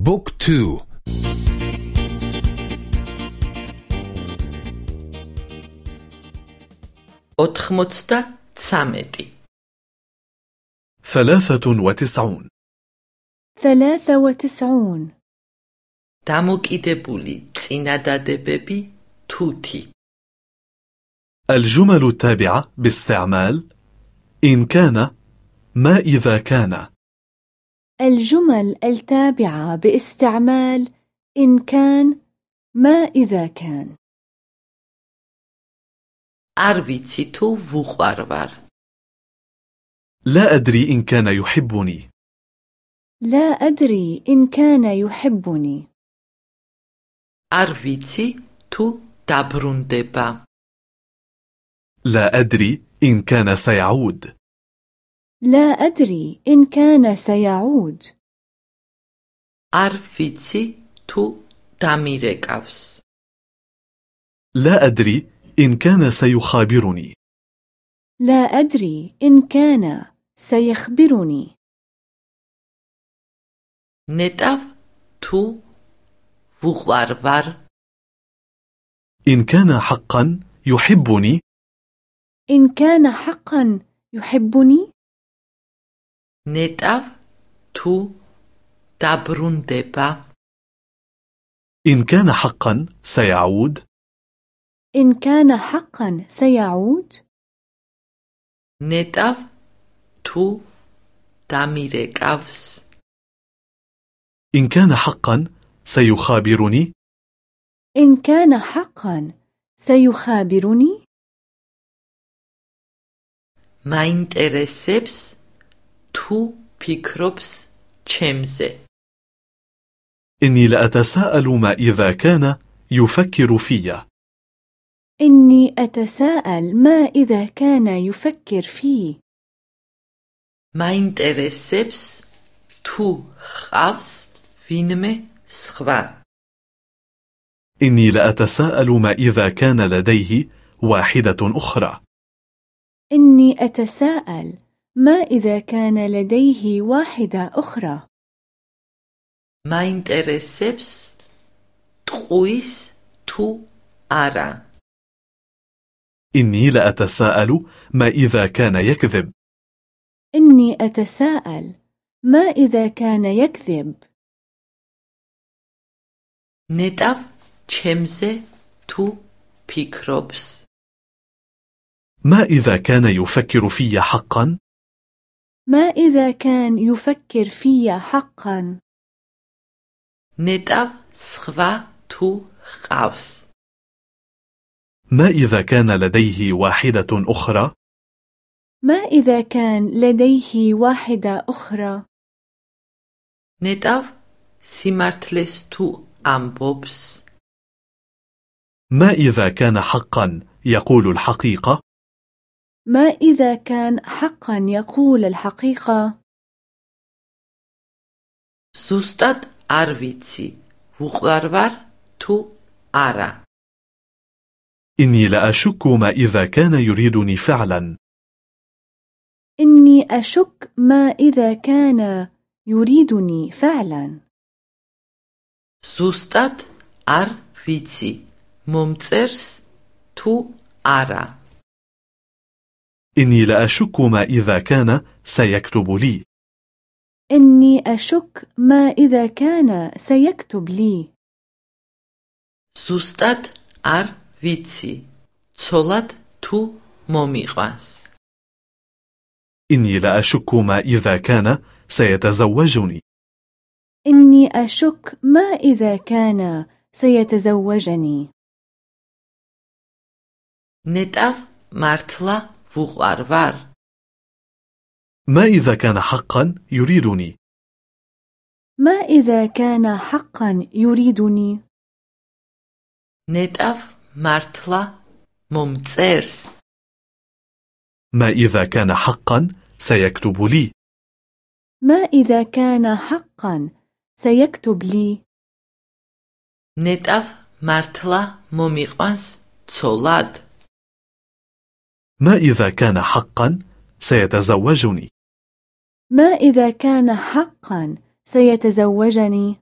بوك تو أتخمتستا تسامتي ثلاثة وتسعون ثلاثة وتسعون დამოკიდებული წინადადებები თუთი الجمل التابعة باستعمال إن كان ما إذا كان الجمل التابعة باستعمال إن كان ما إذا كان არ ვიცი თუ ვუყვარვარ لا أدري إن كان يحبني لا أدري إن كان يحبني არ ვიცი თუ დაბრუნდება لا أدري إن كان سيعود لا أدري إن كان سيعود არ ვიცი თუ დამირეკავს لا أدري إن كان سيخابرني لا أدري إن كان سيخبرني ნეტავ თუ ვუყვარვარ إن كان حقا يحبني إن كان حقا يحبني ნეტავ თუ დაბრუნდება إن كان حقا سيعود إن كان حقا سيعود ნეტავ თუ დამირეკავს إن كان حقا سيخابرني إن كان حقا سيخابرني მაინტერესებს თუ ფიქრობს ჩემზე إني لأتساءل ما إذا كان يفكر في إني أتساءل ما إذا كان يفكر فيه მაინტერესებს თუ ხავს ვინმე სხვა إني لأتساءل ما إذا كان لديه واحدة أخرى إني أتساءل ما إذا كان لديه واحدة أخرى؟ მაინტერესებს, ტყუის თუ არა إني لأتساءل ما إذا كان يكذب إني أتساءل ما إذا كان يكذب ნეტავ ჩემზე თუ ფიქრობს ما إذا كان يفكر في حقا؟ ما إذا كان يفكر في حقا ნეტავ სხვა თუ ხავს ما إذا كان لديه واحدة أخرى ما إذا كان لديه واحدة أخرى ნეტავ სიმართლეს თუ ამბობს ما إذا كان حقا يقول الحقيقة ما إذا كان حقا يقول الحقيقة ზუსტად არ ვიცი ვუყვარვარ თუ არა إني لأشك ما إذا كان يريدني فعلا إني أشك ما إذا كان يريدني فعلا ზუსტად არ ვიცი მომწერს თუ არა إني لأشك ما إذا كان سيكتب لي إني أشك ما إذا كان سيكتب لي ზუსტად არ ვიცი ცოლად თუ მომიყვანს إني لأشك ما إذا كان سيتزوجني إني أشك ما إذا كان سيتزوجني ნეტავ მართლა فوق war. ما إذا كان حقا يريدني؟ ما إذا كان حقا يريدني؟ نتأف مارتلا ممتسرس ما إذا كان حقا سيكتب لي ما إذا كان حقا سيكتب لي نتأف مارتلا مميقانس تولاد ما إذا كان حقا سيتزوجني. ما إذا كان حقا سيتزوجني.